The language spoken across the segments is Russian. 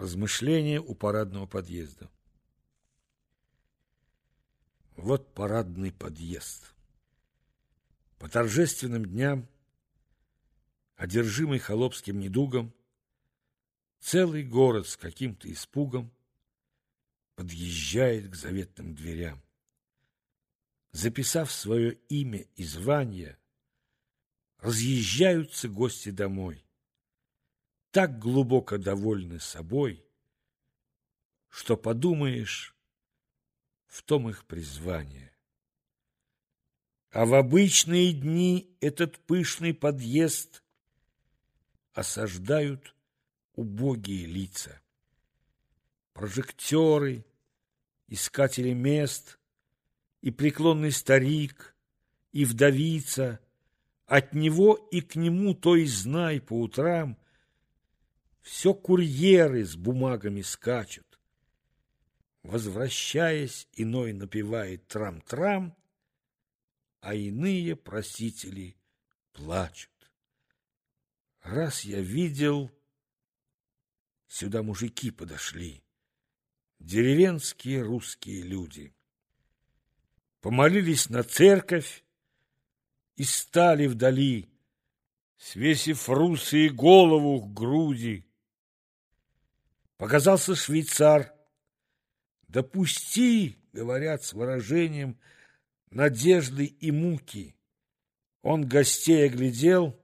Размышления у парадного подъезда. Вот парадный подъезд. По торжественным дням, одержимый холопским недугом, целый город с каким-то испугом подъезжает к заветным дверям. Записав свое имя и звание, разъезжаются гости домой. Так глубоко довольны собой, что подумаешь, в том их призвание. А в обычные дни этот пышный подъезд осаждают убогие лица. Прожектеры, искатели мест, и преклонный старик, и вдовица, от него и к нему, то и знай по утрам, все курьеры с бумагами скачут. Возвращаясь, иной напевает трам-трам, а иные просители плачут. Раз я видел, сюда мужики подошли, деревенские русские люди. Помолились на церковь и стали вдали, свесив русые голову к груди. Показался швейцар. «Допусти», — говорят с выражением надежды и муки. Он гостей оглядел,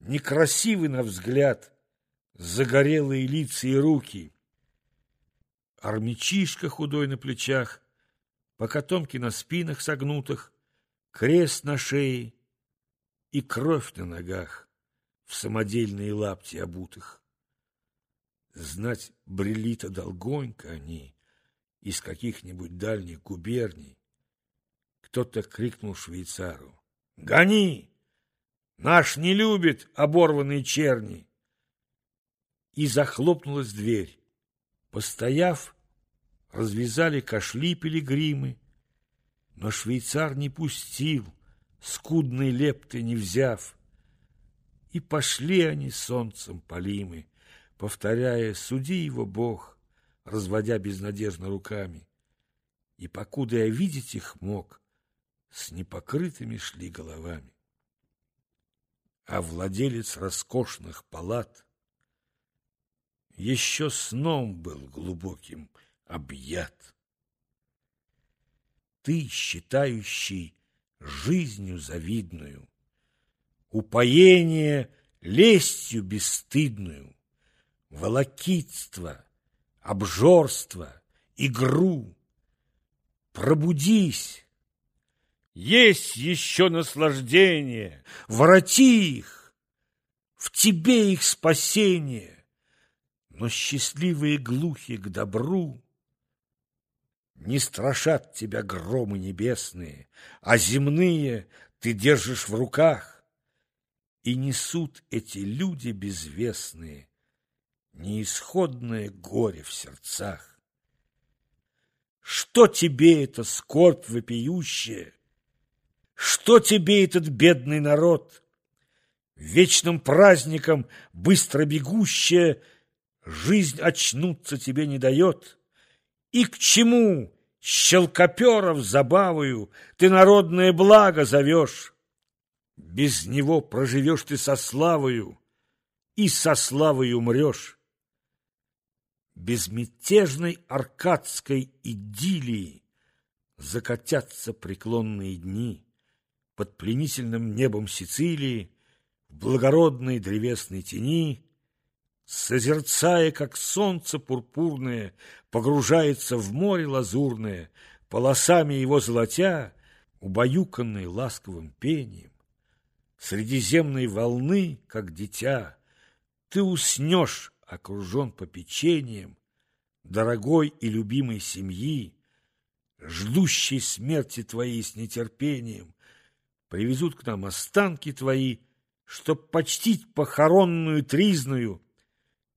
некрасивый на взгляд, загорелые лица и руки. Армячишка худой на плечах, покатомки на спинах согнутых, крест на шее и кровь на ногах, в самодельные лапти обутых. Знать, брели-то долгонько они из каких-нибудь дальних губерний. Кто-то крикнул швейцару. «Гони! Наш не любит оборванные черни!» И захлопнулась дверь. Постояв, развязали кошли пилигримы, но швейцар не пустил, скудной лепты не взяв. И пошли они солнцем полимы, повторяя «Суди его, Бог», разводя безнадежно руками. И покуда я видеть их мог, с непокрытыми шли головами. А владелец роскошных палат еще сном был глубоким объят. Ты, считающий жизнью завидную, упоение лестью бесстыдную, волокитство, обжорство, игру. Пробудись! Есть еще наслаждение, вороти их, в тебе их спасение. Но счастливые глухи к добру не страшат тебя громы небесные, а земные ты держишь в руках, и несут эти люди безвестные неисходное горе в сердцах. Что тебе это скорбь вопиющая? Что тебе этот бедный народ? Вечным праздником быстро бегущая Жизнь очнуться тебе не дает. И к чему щелкоперов забавою Ты народное благо зовешь? Без него проживешь ты со славою, И со славой умрешь безмятежной аркадской идиллии закатятся преклонные дни под пленительным небом Сицилии в благородной древесной тени, созерцая, как солнце пурпурное погружается в море лазурное, полосами его золотя, убаюканной ласковым пением. Средиземной волны, как дитя, ты уснешь окружен попечением дорогой и любимой семьи, ждущей смерти твоей с нетерпением, привезут к нам останки твои, чтоб почтить похоронную тризную,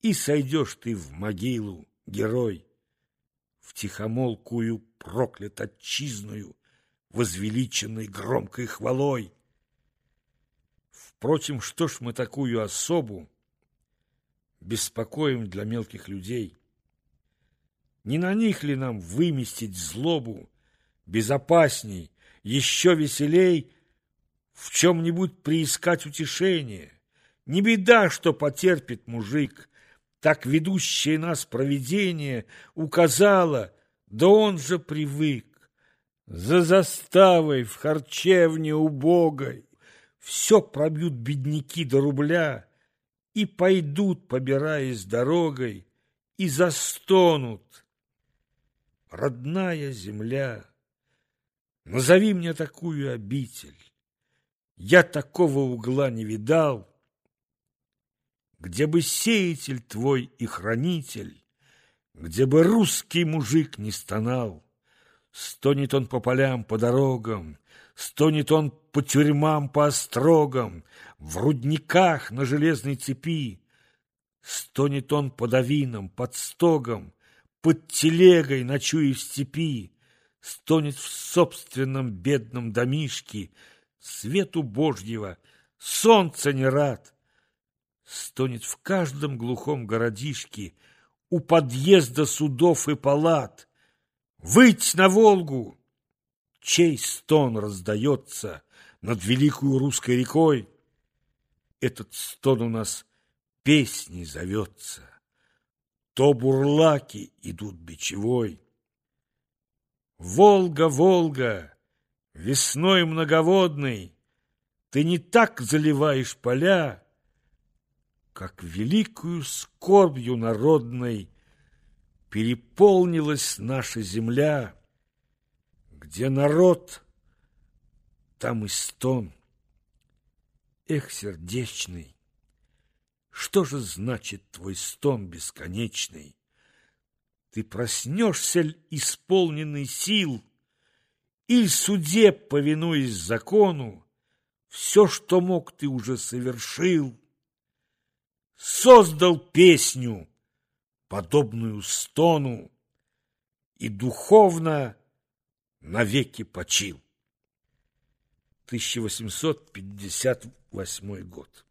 и сойдешь ты в могилу, герой, в тихомолкую проклят отчизную, возвеличенной громкой хвалой. Впрочем, что ж мы такую особу беспокоим для мелких людей. Не на них ли нам выместить злобу, безопасней, еще веселей, в чем-нибудь приискать утешение? Не беда, что потерпит мужик, так ведущее нас провидение указало, да он же привык. За заставой в харчевне убогой все пробьют бедняки до рубля и пойдут, побираясь дорогой, и застонут. Родная земля, назови мне такую обитель. Я такого угла не видал, где бы сеятель твой и хранитель, где бы русский мужик не стонал. Стонет он по полям, по дорогам, Стонет он по тюрьмам, по острогам, В рудниках на железной цепи. Стонет он под авином, под стогом, Под телегой, ночуя в степи. Стонет в собственном бедном домишке, Свету Божьего, солнца не рад. Стонет в каждом глухом городишке, У подъезда судов и палат — Выть на Волгу! Чей стон раздается над великую русской рекой? Этот стон у нас песней зовется. То бурлаки идут бичевой. Волга, Волга, весной многоводной, Ты не так заливаешь поля, Как великую скорбью народной переполнилась наша земля, где народ, там и стон. Эх, сердечный, что же значит твой стон бесконечный? Ты проснешься, исполненный сил, Или суде, повинуясь закону, Все, что мог, ты уже совершил, Создал песню — подобную стону, и духовно навеки почил. 1858 год.